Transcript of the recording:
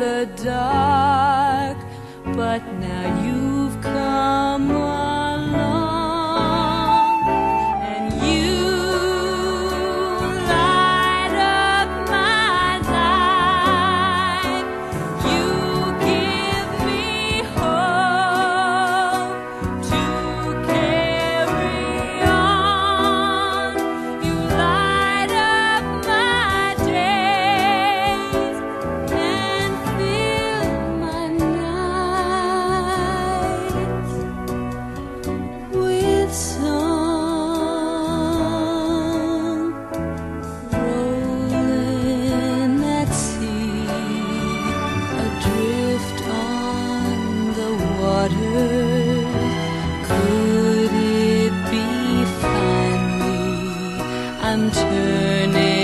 the dark, but now you've come on. Could it be finally I'm turning?